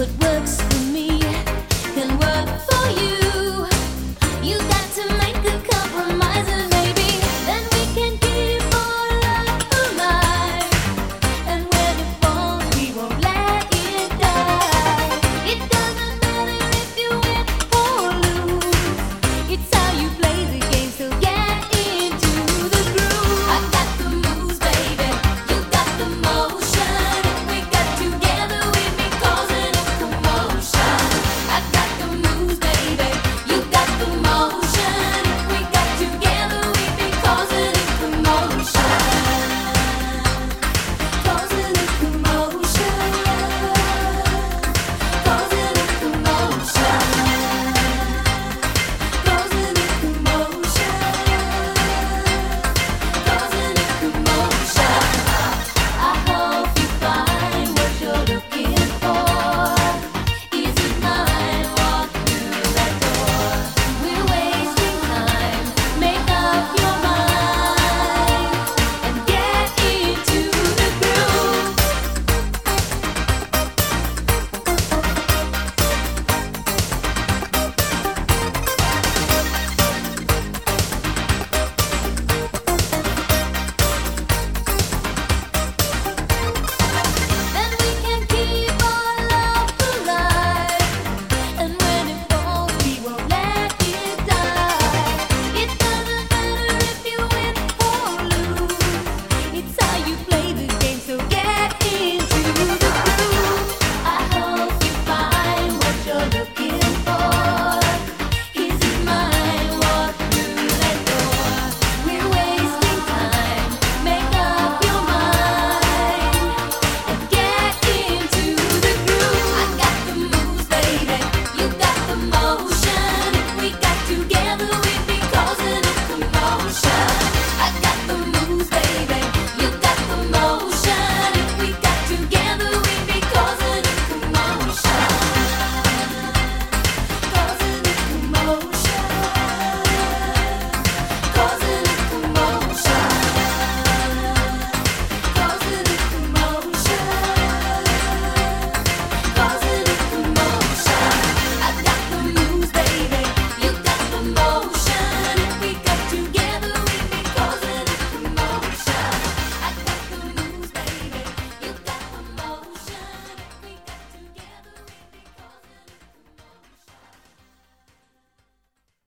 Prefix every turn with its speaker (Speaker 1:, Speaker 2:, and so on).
Speaker 1: what works for me can work for you.